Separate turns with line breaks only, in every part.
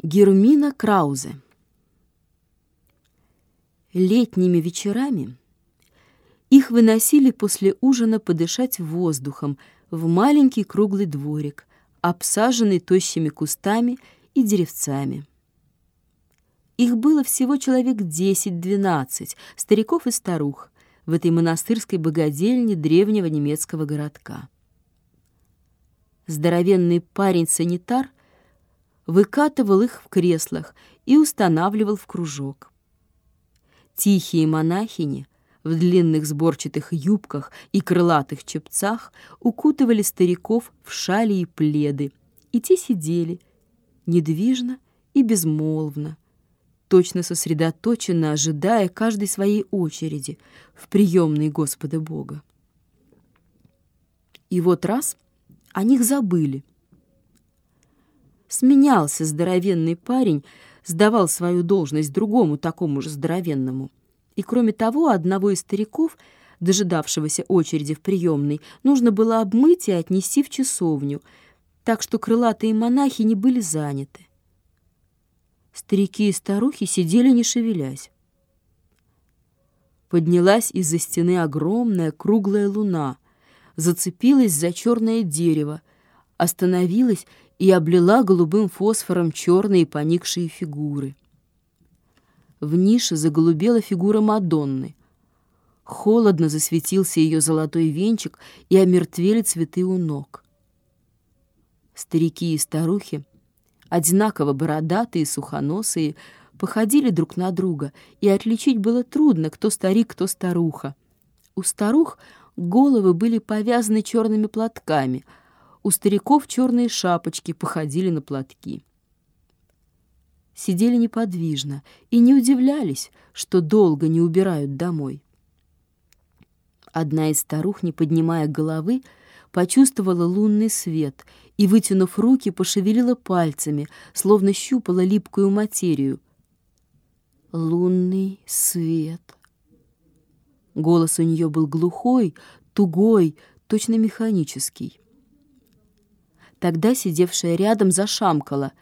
Гермина Краузе Летними вечерами их выносили после ужина подышать воздухом в маленький круглый дворик, обсаженный тощими кустами и деревцами. Их было всего человек 10-12, стариков и старух, в этой монастырской богадельне древнего немецкого городка. Здоровенный парень-санитар выкатывал их в креслах и устанавливал в кружок. Тихие монахини в длинных сборчатых юбках и крылатых чепцах укутывали стариков в шали и пледы, и те сидели недвижно и безмолвно, точно сосредоточенно ожидая каждой своей очереди в приемной Господа Бога. И вот раз о них забыли — Сменялся здоровенный парень, сдавал свою должность другому такому же здоровенному. И кроме того, одного из стариков, дожидавшегося очереди в приемной, нужно было обмыть и отнести в часовню, так что крылатые монахи не были заняты. Старики и старухи сидели, не шевелясь. Поднялась из-за стены огромная круглая луна, зацепилась за черное дерево, остановилась и облила голубым фосфором черные поникшие фигуры. В нише заголубела фигура Мадонны. Холодно засветился ее золотой венчик и омертвели цветы у ног. Старики и старухи, одинаково бородатые и сухоносые, походили друг на друга, и отличить было трудно, кто старик, кто старуха. У старух головы были повязаны черными платками — у стариков черные шапочки походили на платки. Сидели неподвижно и не удивлялись, что долго не убирают домой. Одна из старух, не поднимая головы, почувствовала лунный свет и, вытянув руки, пошевелила пальцами, словно щупала липкую материю. «Лунный свет». Голос у нее был глухой, тугой, точно механический. Тогда сидевшая рядом зашамкала.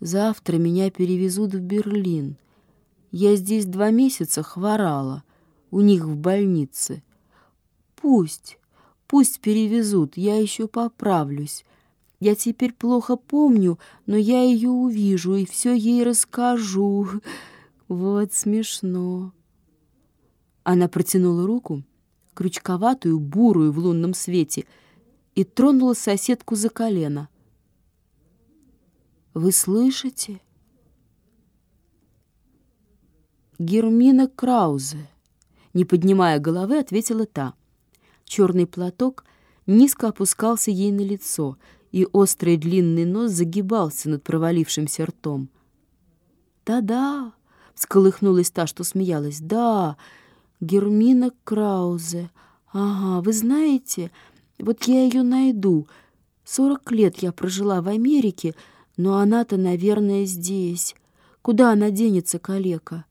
«Завтра меня перевезут в Берлин. Я здесь два месяца хворала, у них в больнице. Пусть, пусть перевезут, я еще поправлюсь. Я теперь плохо помню, но я ее увижу и все ей расскажу. Вот смешно». Она протянула руку, крючковатую, бурую в лунном свете — и тронула соседку за колено. «Вы слышите?» «Гермина Краузе», — не поднимая головы, ответила та. Черный платок низко опускался ей на лицо, и острый длинный нос загибался над провалившимся ртом. «Да-да», — всколыхнулась та, что смеялась, — «да, Гермина Краузе. Ага, вы знаете, вот я ее найду. Сорок лет я прожила в Америке, но она-то, наверное, здесь. Куда она денется, калека?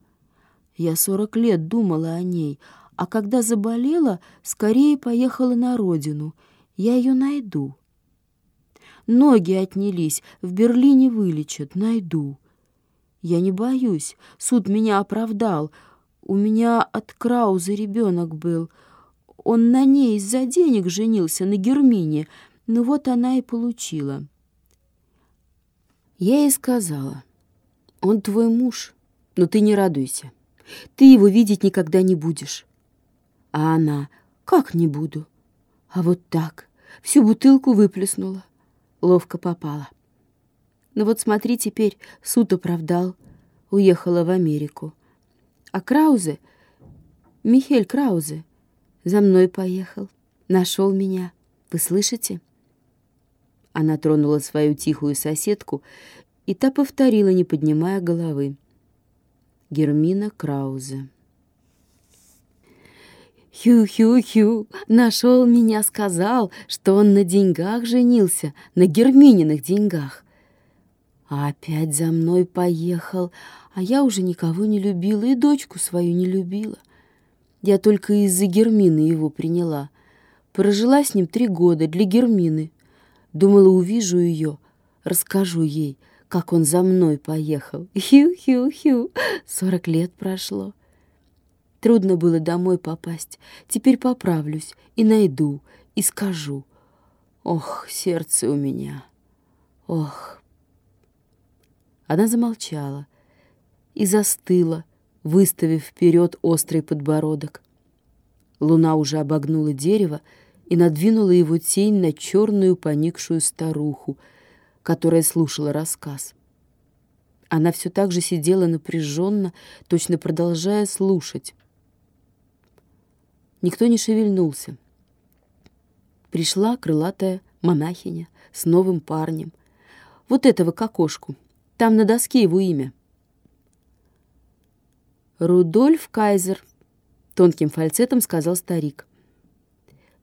Я сорок лет думала о ней, а когда заболела, скорее поехала на родину. Я ее найду. Ноги отнялись, в Берлине вылечат, найду. Я не боюсь, суд меня оправдал. У меня от Крауза ребенок был — он на ней из-за денег женился, на Гермине. Ну вот она и получила. Я ей сказала, он твой муж, но ты не радуйся. Ты его видеть никогда не будешь. А она, как не буду? А вот так, всю бутылку выплеснула. Ловко попала. Ну вот смотри теперь, суд оправдал. Уехала в Америку. А Краузе, Михель Краузе, за мной поехал, нашел меня. Вы слышите?» Она тронула свою тихую соседку, и та повторила, не поднимая головы. Гермина Краузе. «Хю-хю-хю, нашел меня, сказал, что он на деньгах женился, на Гермининых деньгах. А опять за мной поехал, а я уже никого не любила и дочку свою не любила. Я только из-за Гермины его приняла. Прожила с ним три года для Гермины. Думала, увижу ее, расскажу ей, как он за мной поехал. Хью-хью-хью, сорок лет прошло. Трудно было домой попасть. Теперь поправлюсь и найду, и скажу. Ох, сердце у меня, ох. Она замолчала и застыла, выставив вперед острый подбородок. Луна уже обогнула дерево и надвинула его тень на черную поникшую старуху, которая слушала рассказ. Она все так же сидела напряженно, точно продолжая слушать. Никто не шевельнулся. Пришла крылатая монахиня с новым парнем. Вот этого к окошку. Там на доске его имя. «Рудольф Кайзер», — тонким фальцетом сказал старик.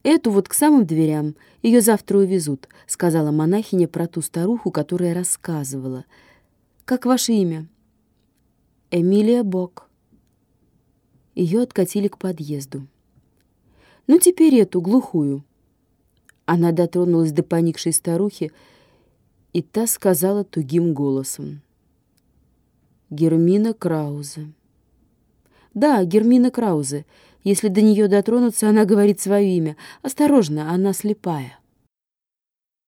«Эту вот к самым дверям. Ее завтра увезут», — сказала монахиня про ту старуху, которая рассказывала. «Как ваше имя?» «Эмилия Бок». Ее откатили к подъезду. «Ну, теперь эту, глухую». Она дотронулась до поникшей старухи, и та сказала тугим голосом. «Гермина Краузе». «Да, Гермина Краузе. Если до нее дотронуться, она говорит свое имя. Осторожно, она слепая».